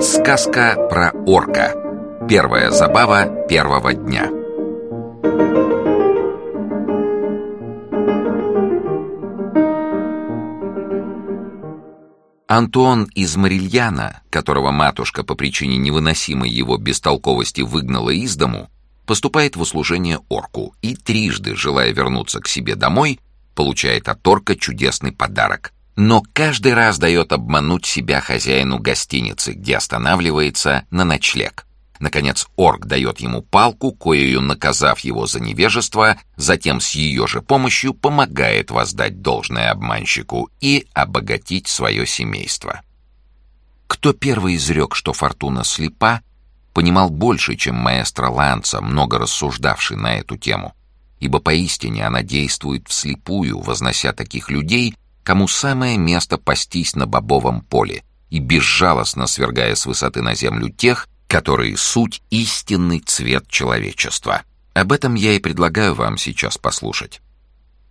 Сказка про орка. Первая забава первого дня. Антуан из Марильяна, которого матушка по причине невыносимой его бестолковости выгнала из дому, поступает в услужение орку и трижды, желая вернуться к себе домой, получает от орка чудесный подарок. Но каждый раз дает обмануть себя хозяину гостиницы, где останавливается на ночлег. Наконец, орк дает ему палку, коею наказав его за невежество, затем с ее же помощью помогает воздать должное обманщику и обогатить свое семейство. Кто первый изрек, что фортуна слепа, понимал больше, чем маэстро Ланца, много рассуждавший на эту тему, ибо поистине она действует вслепую, вознося таких людей, кому самое место пастись на бобовом поле и безжалостно свергая с высоты на землю тех, которые суть истинный цвет человечества. Об этом я и предлагаю вам сейчас послушать.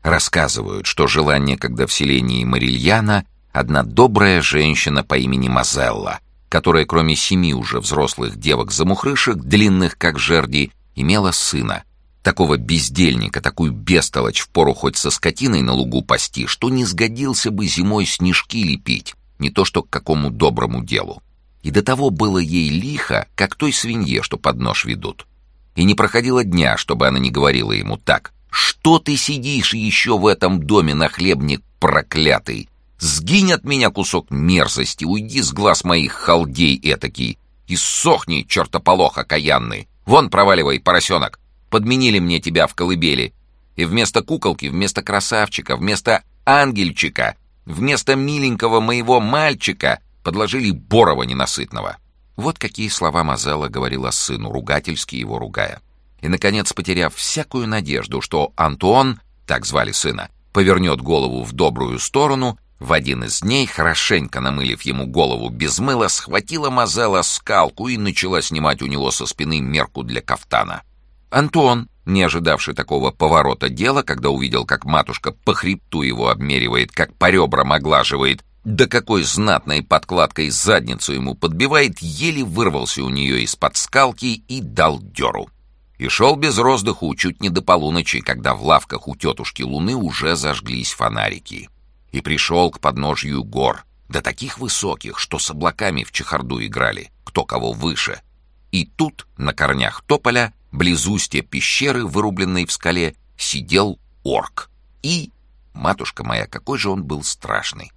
Рассказывают, что жила некогда в селении Марильяна одна добрая женщина по имени Мазелла, которая кроме семи уже взрослых девок-замухрышек, длинных как жерди, имела сына, такого бездельника, такую бестолочь впору хоть со скотиной на лугу пасти, что не сгодился бы зимой снежки лепить, не то что к какому доброму делу. И до того было ей лихо, как той свинье, что под нож ведут. И не проходило дня, чтобы она не говорила ему так. «Что ты сидишь еще в этом доме, нахлебник проклятый? Сгинь от меня кусок мерзости, уйди с глаз моих халдей этакий, и сохни, чертополох окаянный. Вон проваливай, поросенок, подменили мне тебя в колыбели. И вместо куколки, вместо красавчика, вместо ангельчика, вместо миленького моего мальчика подложили Борова ненасытного. Вот какие слова Мазелла говорила сыну, ругательски его ругая. И, наконец, потеряв всякую надежду, что Антуон, так звали сына, повернет голову в добрую сторону, в один из дней, хорошенько намылив ему голову без мыла, схватила Мазелла скалку и начала снимать у него со спины мерку для кафтана. Антуон, не ожидавший такого поворота дела, когда увидел, как матушка по хребту его обмеривает, как по ребрам оглаживает, да какой знатной подкладкой задницу ему подбивает, еле вырвался у нее из-под скалки и дал дёру. И шел без роздыху чуть не до полуночи, когда в лавках у тетушки Луны уже зажглись фонарики. И пришел к подножью гор, до таких высоких, что с облаками в чехарду играли, кто кого выше. И тут, на корнях тополя, близустья пещеры, вырубленной в скале, сидел орк. И, матушка моя, какой же он был страшный!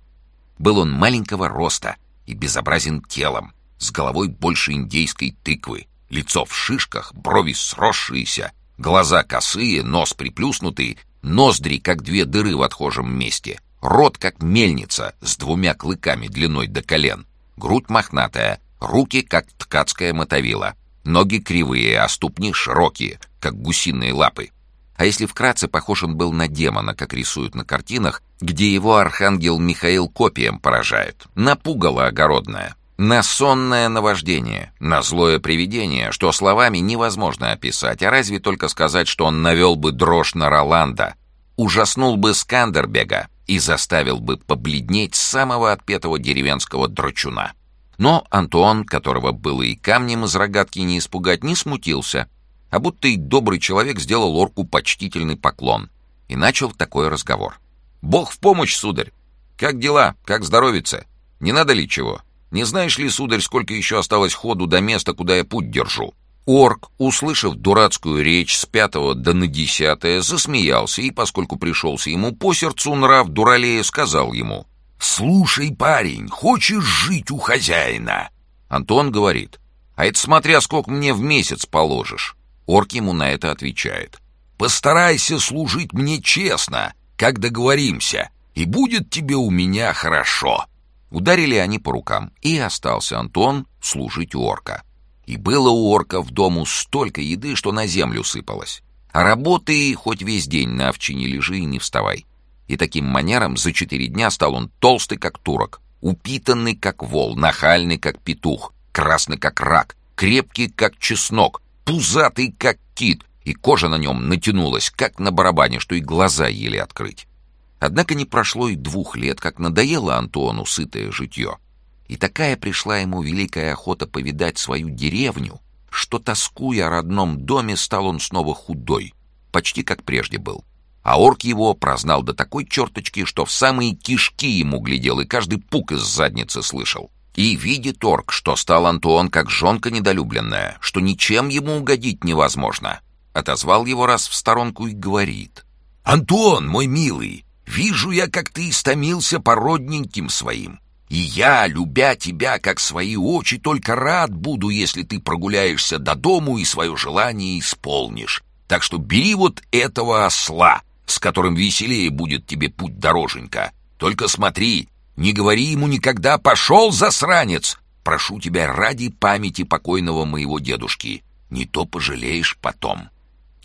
Был он маленького роста и безобразен телом, с головой больше индейской тыквы, лицо в шишках, брови сросшиеся, глаза косые, нос приплюснутый, ноздри, как две дыры в отхожем месте, рот, как мельница, с двумя клыками длиной до колен, грудь мохнатая, руки, как ткацкая мотовила, ноги кривые, а ступни широкие, как гусиные лапы. А если вкратце, похож он был на демона, как рисуют на картинах, где его архангел Михаил копием поражает. На пугало огородное, на сонное наваждение, на злое привидение, что словами невозможно описать, а разве только сказать, что он навел бы дрожь на Роланда, ужаснул бы Скандербега и заставил бы побледнеть самого отпетого деревенского драчуна. Но Антуан, которого было и камнем из рогатки не испугать, не смутился — а будто и добрый человек сделал орку почтительный поклон и начал такой разговор. «Бог в помощь, сударь! Как дела? Как здоровится? Не надо ли чего? Не знаешь ли, сударь, сколько еще осталось ходу до места, куда я путь держу?» Орк, услышав дурацкую речь с пятого до на десятое, засмеялся и, поскольку пришелся ему по сердцу нрав дуралея, сказал ему «Слушай, парень, хочешь жить у хозяина?» Антон говорит «А это смотря сколько мне в месяц положишь». Орк ему на это отвечает. «Постарайся служить мне честно, как договоримся, и будет тебе у меня хорошо». Ударили они по рукам, и остался Антон служить у орка. И было у орка в дому столько еды, что на землю сыпалось. А работы хоть весь день на овчине лежи и не вставай. И таким манером за четыре дня стал он толстый, как турок, упитанный, как вол, нахальный, как петух, красный, как рак, крепкий, как чеснок, пузатый, как кит, и кожа на нем натянулась, как на барабане, что и глаза еле открыть. Однако не прошло и двух лет, как надоело Антуану сытое житье. И такая пришла ему великая охота повидать свою деревню, что, тоскуя о родном доме, стал он снова худой, почти как прежде был. А орк его прознал до такой черточки, что в самые кишки ему глядел и каждый пук из задницы слышал. И видит орк, что стал Антуон как жонка недолюбленная, что ничем ему угодить невозможно. Отозвал его раз в сторонку и говорит. «Антуон, мой милый, вижу я, как ты истомился по родненьким своим. И я, любя тебя, как свои очи, только рад буду, если ты прогуляешься до дому и свое желание исполнишь. Так что бери вот этого осла, с которым веселее будет тебе путь дороженька. Только смотри, не говори ему никогда «пошел, засранец!» Прошу тебя ради памяти покойного моего дедушки. Не то пожалеешь потом».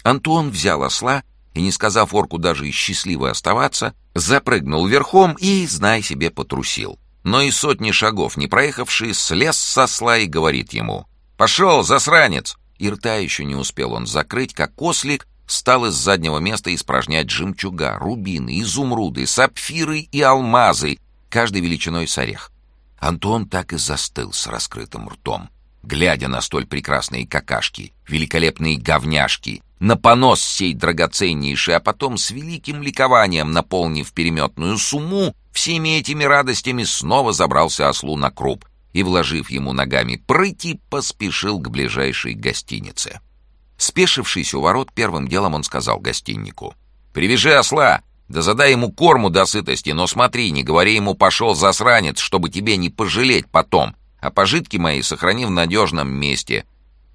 Антон взял осла и, не сказав орку даже и счастливо оставаться, запрыгнул верхом и, знай себе, потрусил. Но и сотни шагов не проехавший, слез с осла и говорит ему «Пошел, засранец!» И рта еще не успел он закрыть, как ослик стал из заднего места испражнять жемчуга, рубины, изумруды, сапфиры и алмазы, каждой величиной с орех. Антон так и застыл с раскрытым ртом, глядя на столь прекрасные какашки, великолепные говняшки, на понос сей драгоценнейший, а потом с великим ликованием, наполнив переметную сумму, всеми этими радостями снова забрался ослу на круп и, вложив ему ногами прыти, поспешил к ближайшей гостинице. Спешившись у ворот, первым делом он сказал гостиннику. «Привяжи осла! Да задай ему корму до сытости, но смотри, не говори ему «пошел засранец», чтобы тебе не пожалеть потом, а пожитки мои сохрани в надежном месте».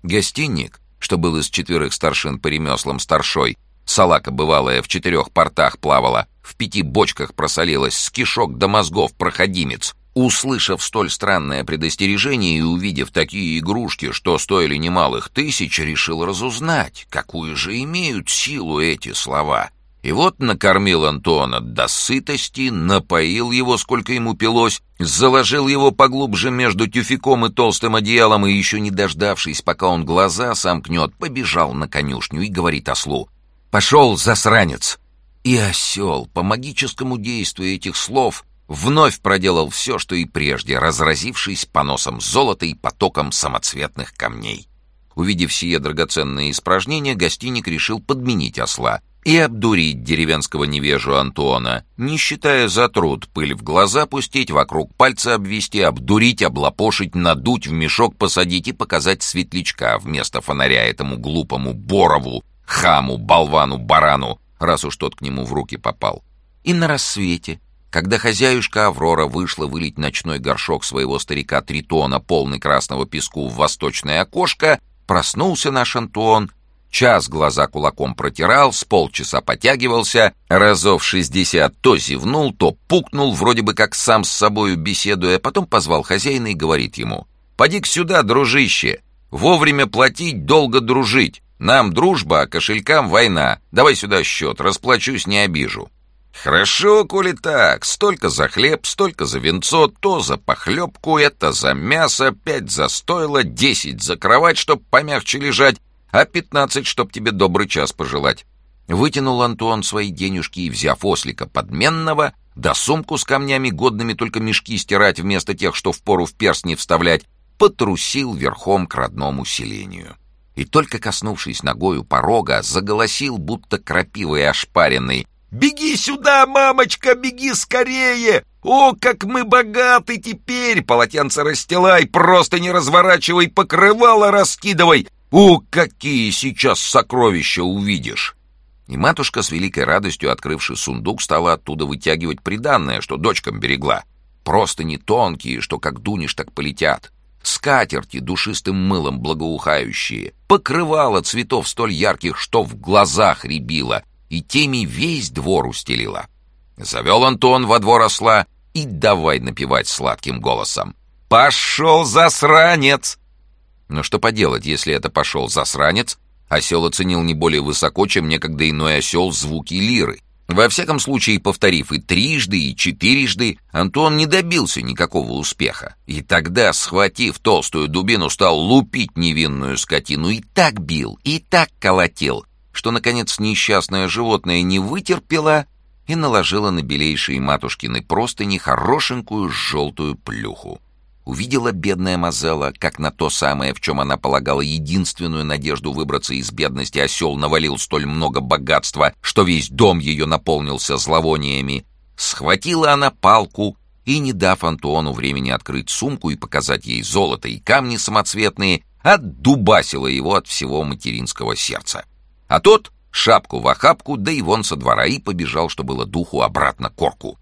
Гостинник, что был из четверых старшин по ремеслам старшой, салака бывалая в четырех портах плавала, в пяти бочках просолилась, с кишок до мозгов проходимец, услышав столь странное предостережение и увидев такие игрушки, что стоили немалых тысяч, решил разузнать, какую же имеют силу эти слова — и вот накормил Антона до сытости, напоил его, сколько ему пилось, заложил его поглубже между тюфяком и толстым одеялом, и еще не дождавшись, пока он глаза сомкнет, побежал на конюшню и говорит ослу «Пошел, засранец!» И осел, по магическому действию этих слов, вновь проделал все, что и прежде, разразившись поносом золота и потоком самоцветных камней. Увидев сие драгоценные испражнения, гостиник решил подменить осла — и обдурить деревенского невежу Антуона, не считая за труд пыль в глаза пустить, вокруг пальца обвести, обдурить, облапошить, надуть, в мешок посадить и показать светлячка вместо фонаря этому глупому Борову, хаму, болвану, барану, раз уж тот к нему в руки попал. И на рассвете, когда хозяюшка Аврора вышла вылить ночной горшок своего старика Тритона, полный красного песку, в восточное окошко, проснулся наш Антуон — Час глаза кулаком протирал, с полчаса потягивался, разов шестьдесят то зевнул, то пукнул, вроде бы как сам с собою беседуя, потом позвал хозяина и говорит ему, «Поди-ка сюда, дружище, вовремя платить, долго дружить. Нам дружба, а кошелькам война. Давай сюда счет, расплачусь, не обижу». «Хорошо, коли так. Столько за хлеб, столько за венцо, то за похлебку, это за мясо, пять за стойло, десять за кровать, чтоб помягче лежать, а пятнадцать, чтоб тебе добрый час пожелать. Вытянул Антуан свои денежки и, взяв ослика подменного, да сумку с камнями, годными только мешки стирать вместо тех, что впору в перстни вставлять, потрусил верхом к родному селению. И только коснувшись ногою порога, заголосил, будто крапивой ошпаренный. «Беги сюда, мамочка, беги скорее! О, как мы богаты теперь! Полотенце расстилай, просто не разворачивай, покрывало раскидывай! «О, какие сейчас сокровища увидишь!» И матушка с великой радостью, открывши сундук, стала оттуда вытягивать приданное, что дочкам берегла. Просто не тонкие, что как дунешь, так полетят. Скатерти душистым мылом благоухающие, покрывало цветов столь ярких, что в глазах рябило, и теми весь двор устелила. Завел Антон во двор осла и давай напевать сладким голосом. «Пошел засранец! Но что поделать, если это пошел засранец? Осел оценил не более высоко, чем некогда иной осел звуки лиры. Во всяком случае, повторив и трижды, и четырежды, Антон не добился никакого успеха. И тогда, схватив толстую дубину, стал лупить невинную скотину и так бил, и так колотил, что, наконец, несчастное животное не вытерпело и наложило на белейшие матушкины простыни хорошенькую желтую плюху. Увидела бедная Мазела, как на то самое, в чем она полагала единственную надежду выбраться из бедности, осел навалил столь много богатства, что весь дом ее наполнился зловониями. Схватила она палку и, не дав Антуону времени открыть сумку и показать ей золото и камни самоцветные, отдубасила его от всего материнского сердца. А тот шапку в охапку, да и вон со двора, и побежал, что было духу, обратно к орку.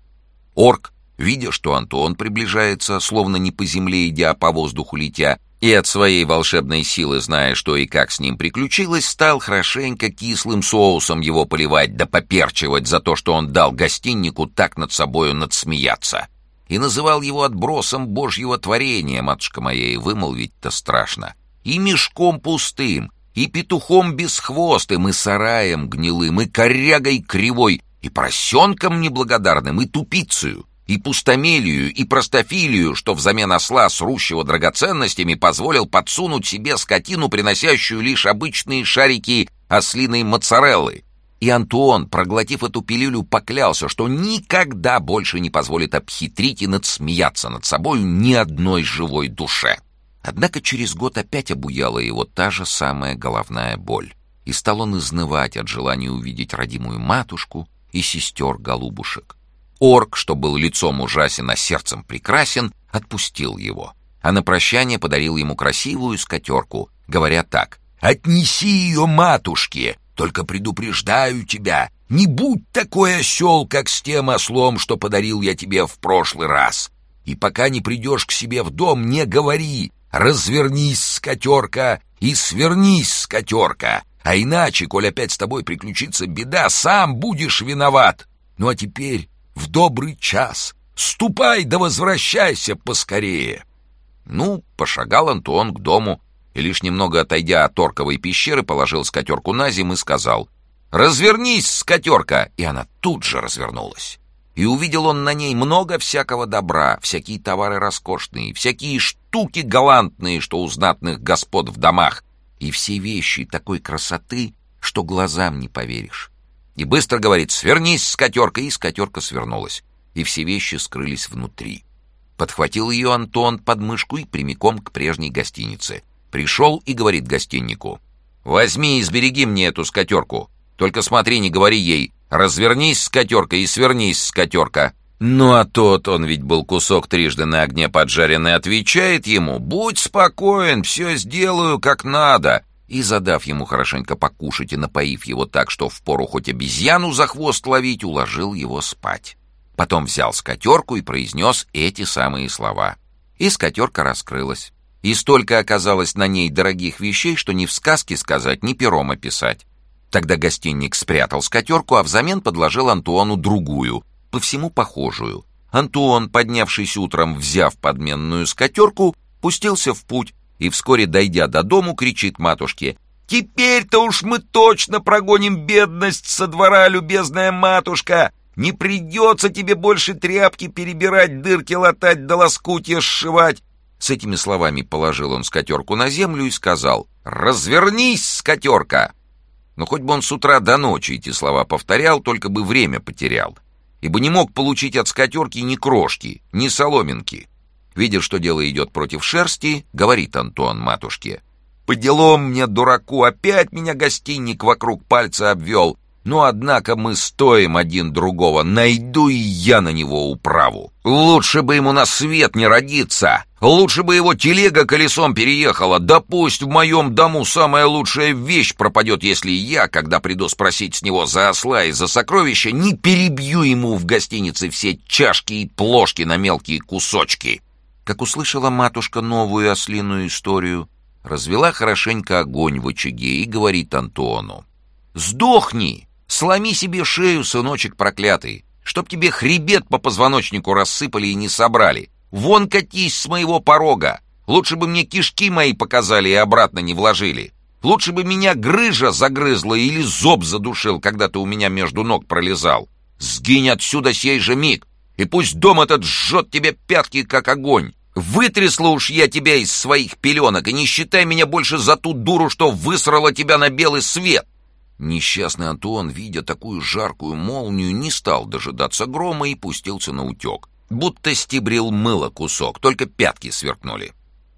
Орк Видя, что Антон приближается, словно не по земле идя, а по воздуху летя, и от своей волшебной силы, зная, что и как с ним приключилось, стал хорошенько кислым соусом его поливать да поперчивать за то, что он дал гостиннику так над собою надсмеяться. И называл его отбросом божьего творения, матушка моя, и вымолвить-то страшно. И мешком пустым, и петухом бесхвостым, и сараем гнилым, и корягой кривой, и поросенком неблагодарным, и тупицею и пустомелию, и простофилию, что взамен осла, срущего драгоценностями, позволил подсунуть себе скотину, приносящую лишь обычные шарики ослиной моцареллы. И Антуон, проглотив эту пилюлю, поклялся, что никогда больше не позволит обхитрить и надсмеяться над собою ни одной живой душе. Однако через год опять обуяла его та же самая головная боль. И стал он изнывать от желания увидеть родимую матушку и сестер-голубушек. Орк, что был лицом ужасен, а сердцем прекрасен, отпустил его, а на прощание подарил ему красивую скатерку, говоря так «Отнеси ее матушке, только предупреждаю тебя, не будь такой осел, как с тем ослом, что подарил я тебе в прошлый раз. И пока не придешь к себе в дом, не говори «развернись, скатерка», и «свернись, скатерка», а иначе, коль опять с тобой приключится беда, сам будешь виноват. Ну а теперь в добрый час. Ступай да возвращайся поскорее. Ну, пошагал Антон к дому и лишь немного отойдя от орковой пещеры, положил скатерку на зим и сказал «Развернись, скатерка!» И она тут же развернулась. И увидел он на ней много всякого добра, всякие товары роскошные, всякие штуки галантные, что у знатных господ в домах, и все вещи такой красоты, что глазам не поверишь. И быстро говорит «Свернись, скатерка!» И скатерка свернулась. И все вещи скрылись внутри. Подхватил ее Антон под мышку и прямиком к прежней гостинице. Пришел и говорит гостиннику. «Возьми и сбереги мне эту скатерку. Только смотри, не говори ей. Развернись, скатерка, и свернись, скатерка». Ну а тот, он ведь был кусок трижды на огне поджаренный, отвечает ему «Будь спокоен, все сделаю как надо» и, задав ему хорошенько покушать и напоив его так, что впору хоть обезьяну за хвост ловить, уложил его спать. Потом взял скатерку и произнес эти самые слова. И скатерка раскрылась. И столько оказалось на ней дорогих вещей, что ни в сказке сказать, ни пером описать. Тогда гостинник спрятал скатерку, а взамен подложил Антуану другую, по всему похожую. Антуан, поднявшись утром, взяв подменную скатерку, пустился в путь, и вскоре, дойдя до дому, кричит матушке «Теперь-то уж мы точно прогоним бедность со двора, любезная матушка! Не придется тебе больше тряпки перебирать, дырки латать да лоскутья сшивать!» С этими словами положил он скатерку на землю и сказал «Развернись, скатерка!» Но хоть бы он с утра до ночи эти слова повторял, только бы время потерял, ибо не мог получить от скатерки ни крошки, ни соломинки. Видя, что дело идет против шерсти, говорит Антон матушке. «По делам мне, дураку, опять меня гостинник вокруг пальца обвел. Но, однако, мы стоим один другого. Найду и я на него управу. Лучше бы ему на свет не родиться. Лучше бы его телега колесом переехала. Да пусть в моем дому самая лучшая вещь пропадет, если я, когда приду спросить с него за осла и за сокровища, не перебью ему в гостинице все чашки и плошки на мелкие кусочки». Как услышала матушка новую ослиную историю, развела хорошенько огонь в очаге и говорит Антону. «Сдохни! Сломи себе шею, сыночек проклятый, чтоб тебе хребет по позвоночнику рассыпали и не собрали. Вон катись с моего порога! Лучше бы мне кишки мои показали и обратно не вложили. Лучше бы меня грыжа загрызла или зоб задушил, когда ты у меня между ног пролезал. Сгинь отсюда сей же миг, и пусть дом этот жжет тебе пятки, как огонь. Вытрясла уж я тебя из своих пеленок, и не считай меня больше за ту дуру, что высрала тебя на белый свет!» Несчастный Антуан, видя такую жаркую молнию, не стал дожидаться грома и пустился на утек. Будто стебрил мыло кусок, только пятки сверкнули.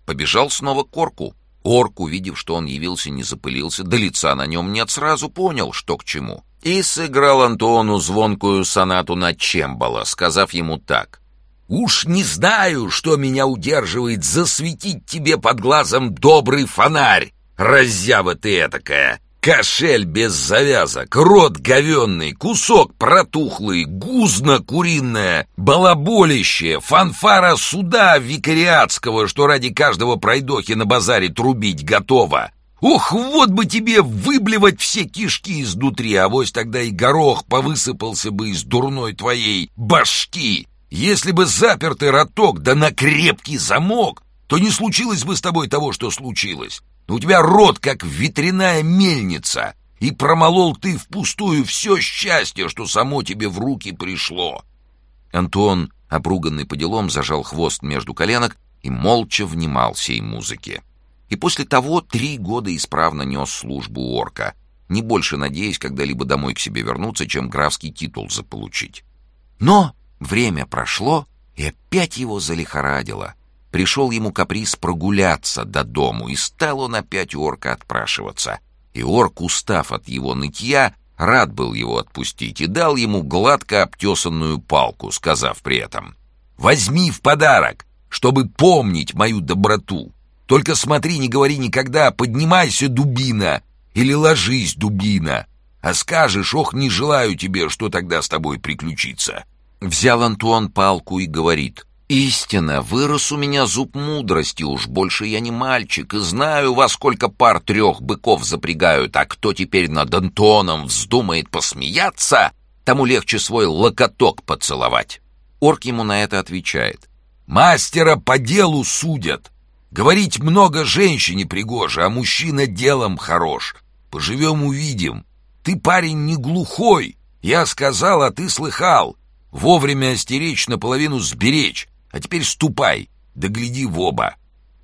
Побежал снова к орку. Орк, увидев, что он явился, не запылился, до лица на нем нет, сразу понял, что к чему. И сыграл Антону звонкую сонату на чембала, сказав ему так. «Уж не знаю, что меня удерживает засветить тебе под глазом добрый фонарь, раззява ты этакая!» Кошель без завязок, рот говенный, кусок протухлый, гузно куриное, балаболище, фанфара суда викариатского, что ради каждого пройдохи на базаре трубить готово. Ух, вот бы тебе выблевать все кишки изнутри, а вось тогда и горох повысыпался бы из дурной твоей башки. Если бы запертый роток да на крепкий замок, то не случилось бы с тобой того, что случилось. У тебя рот, как ветряная мельница, и промолол ты впустую все счастье, что само тебе в руки пришло. Антон, обруганный по делам, зажал хвост между коленок и молча внимал сей музыке. И после того три года исправно нес службу орка, не больше надеясь когда-либо домой к себе вернуться, чем графский титул заполучить. Но время прошло, и опять его залихорадило — Пришел ему каприз прогуляться до дому, и стал он опять у орка отпрашиваться. И орк, устав от его нытья, рад был его отпустить и дал ему гладко обтесанную палку, сказав при этом «Возьми в подарок, чтобы помнить мою доброту. Только смотри, не говори никогда «поднимайся, дубина» или «ложись, дубина», а скажешь «ох, не желаю тебе, что тогда с тобой приключится». Взял Антуан палку и говорит Истина, вырос у меня зуб мудрости, уж больше я не мальчик, и знаю, во сколько пар трех быков запрягают, а кто теперь над Антоном вздумает посмеяться, тому легче свой локоток поцеловать. Орк ему на это отвечает. Мастера по делу судят. Говорить много женщине пригоже, а мужчина делом хорош. Поживем увидим. Ты, парень, не глухой. Я сказал, а ты слыхал. Вовремя остеречь, наполовину сберечь. А теперь ступай, да гляди в оба.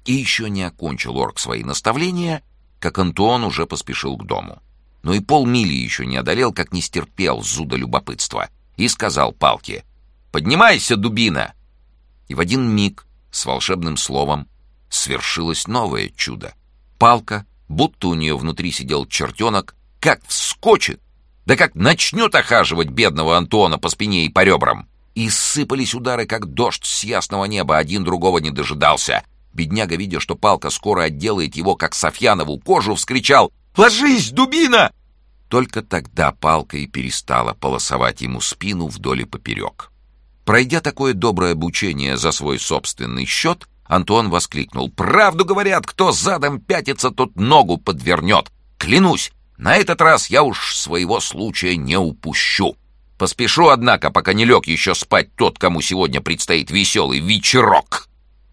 И еще не окончил орк свои наставления, как Антуон уже поспешил к дому. Но и полмили еще не одолел, как не стерпел зуда любопытства, и сказал палке «Поднимайся, дубина!» И в один миг с волшебным словом свершилось новое чудо. Палка, будто у нее внутри сидел чертенок, как вскочит, да как начнет охаживать бедного Антона по спине и по ребрам. И сыпались удары, как дождь с ясного неба, один другого не дожидался. Бедняга, видя, что палка скоро отделает его, как Софьянову кожу, вскричал «Ложись, дубина!» Только тогда палка и перестала полосовать ему спину вдоль и поперек. Пройдя такое доброе обучение за свой собственный счет, Антон воскликнул «Правду говорят, кто задом пятится, тот ногу подвернет! Клянусь, на этот раз я уж своего случая не упущу!» Поспешу, однако, пока не лег еще спать тот, кому сегодня предстоит веселый вечерок.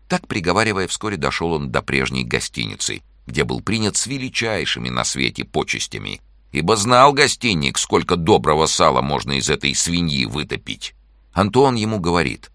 Так, приговаривая, вскоре дошел он до прежней гостиницы, где был принят с величайшими на свете почестями, ибо знал гостиник, сколько доброго сала можно из этой свиньи вытопить. Антон ему говорит,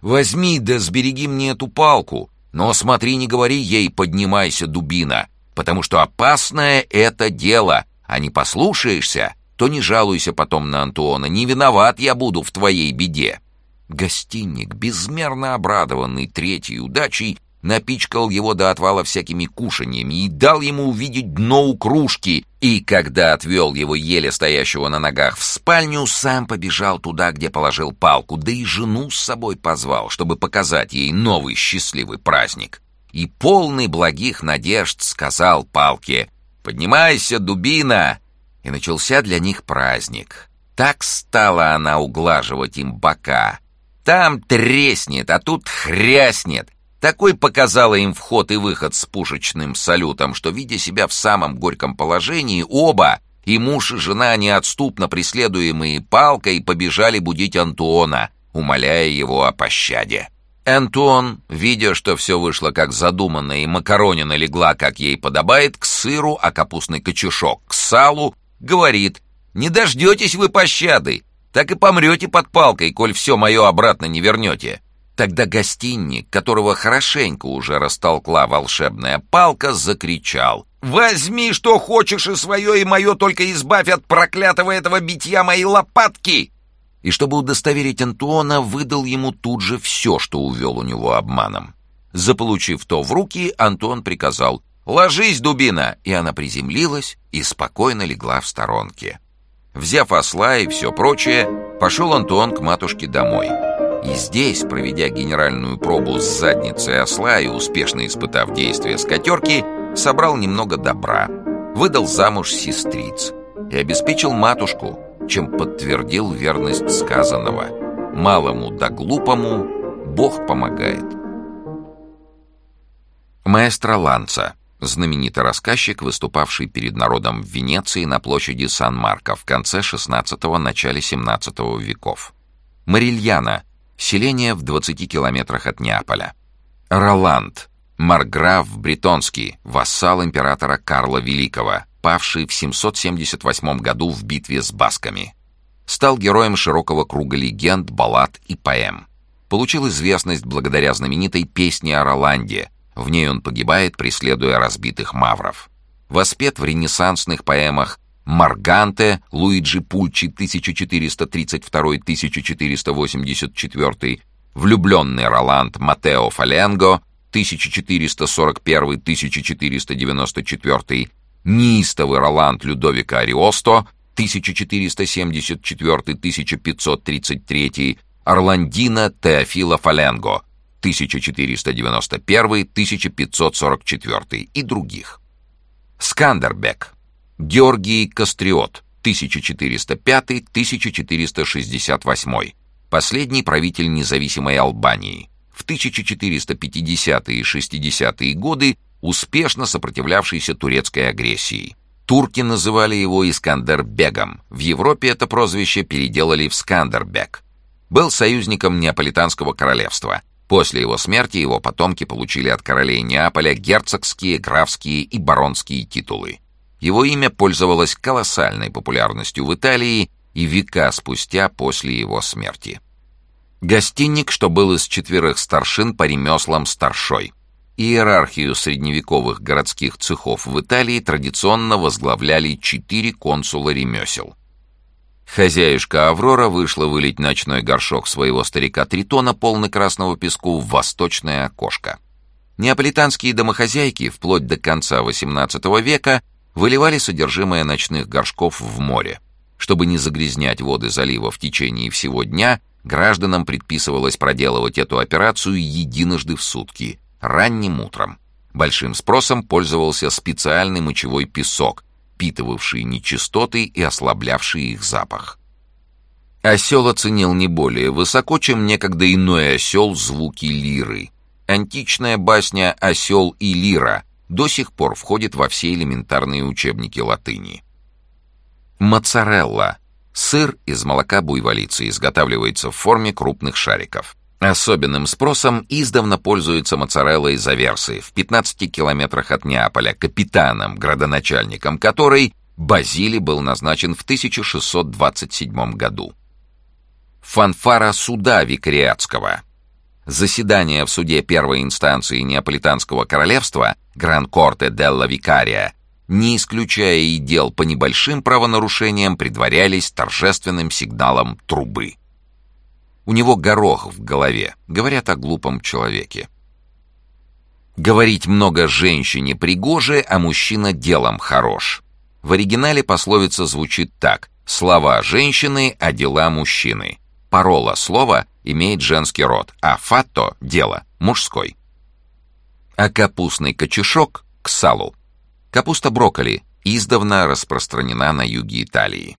«Возьми да сбереги мне эту палку, но смотри, не говори ей, поднимайся, дубина, потому что опасное это дело, а не послушаешься, то не жалуйся потом на Антуона, не виноват я буду в твоей беде». Гостиник, безмерно обрадованный третьей удачей, напичкал его до отвала всякими кушаньями и дал ему увидеть дно у кружки, и когда отвел его еле стоящего на ногах в спальню, сам побежал туда, где положил палку, да и жену с собой позвал, чтобы показать ей новый счастливый праздник. И полный благих надежд сказал палке «Поднимайся, дубина, и начался для них праздник. Так стала она углаживать им бока. Там треснет, а тут хряснет. Такой показала им вход и выход с пушечным салютом, что, видя себя в самом горьком положении, оба, и муж, и жена, неотступно преследуемые палкой, побежали будить Антуона, умоляя его о пощаде. Антуон, видя, что все вышло как задуманно, и макаронина легла, как ей подобает, к сыру, а капустный кочешок к салу, Говорит, не дождетесь вы пощады, так и помрете под палкой, коль все мое обратно не вернете. Тогда гостинник, которого хорошенько уже растолкла волшебная палка, закричал. «Возьми, что хочешь, и свое, и мое, только избавь от проклятого этого битья моей лопатки!» и, чтобы удостоверить Антуона, выдал ему тут же все, что увел у него обманом. Заполучив то в руки, Антон приказал «Ложись, дубина!» и она приземлилась и спокойно легла в сторонке. Взяв осла и все прочее, пошел Антон к матушке домой. И здесь, проведя генеральную пробу с задницей осла и успешно испытав действие скатерки, собрал немного добра, выдал замуж сестриц и обеспечил матушку, чем подтвердил верность сказанного. Малому да глупому Бог помогает. Маэстро Ланца, знаменитый рассказчик, выступавший перед народом в Венеции на площади Сан-Марко в конце XVI – начале XVII веков. Марильяна – селение в 20 километрах от Неаполя. Роланд – марграф Бретонский, вассал императора Карла Великого, павший в 778 году в битве с басками. Стал героем широкого круга легенд, баллад и поэм. Получил известность благодаря знаменитой песне о Роланде. В ней он погибает, преследуя разбитых мавров. Воспет в ренессансных поэмах «Марганте» Луиджи Пульчи 1482-1484, «Влюбленный Роланд» Матео Фаленго 1441-1494, неистовый Роланд Людовика Ариосто 1474-1533, Орландина Теофила Фаленго 1491-1544 и других. Скандербек, Георгий Кастриот 1405-1468, последний правитель независимой Албании, в 1450-е и 60-е годы успешно сопротивлявшийся турецкой агрессии. Турки называли его Искандер-бегом. В Европе это прозвище переделали в Скандербек. Был союзником Неаполитанского королевства. После его смерти его потомки получили от королей Неаполя герцогские, графские и баронские титулы. Его имя пользовалось колоссальной популярностью в Италии и века спустя после его смерти. Гостинник, что был из четверых старшин по ремеслам старшой. Иерархию средневековых городских цехов в Италии традиционно возглавляли четыре консула ремесел. Хозяюшка Аврора вышла вылить ночной горшок своего старика Тритона, полный красного песку, в восточное окошко. Неаполитанские домохозяйки вплоть до конца XVIII века выливали содержимое ночных горшков в море. Чтобы не загрязнять воды залива в течение всего дня, гражданам предписывалось проделывать эту операцию единожды в сутки, ранним утром. Большим спросом пользовался специальный мочевой песок, впитывавший нечистоты и ослаблявший их запах. Осел оценил не более высоко, чем некогда иной осел звуки лиры. Античная басня «Осел и лира» до сих пор входит во все элементарные учебники латыни. Моцарелла – сыр из молока буйволицы, изготавливается в форме крупных шариков. Особенным спросом издавна пользуется моцарелла из Аверсы, в 15 километрах от Неаполя, капитаном, градоначальником которой Базили был назначен в 1627 году. Фанфара суда викариатского. Заседание в суде первой инстанции Неаполитанского королевства Гран-Корте делла Викария, не исключая и дел по небольшим правонарушениям, предварялись торжественным сигналом трубы. У него горох в голове. Говорят о глупом человеке. Говорить много женщине пригоже, а мужчина делом хорош. В оригинале пословица звучит так. Слова женщины, а дела мужчины. Парола слова имеет женский род, а фатто — дело, мужской. А капустный кочешок — к салу. Капуста брокколи издавна распространена на юге Италии.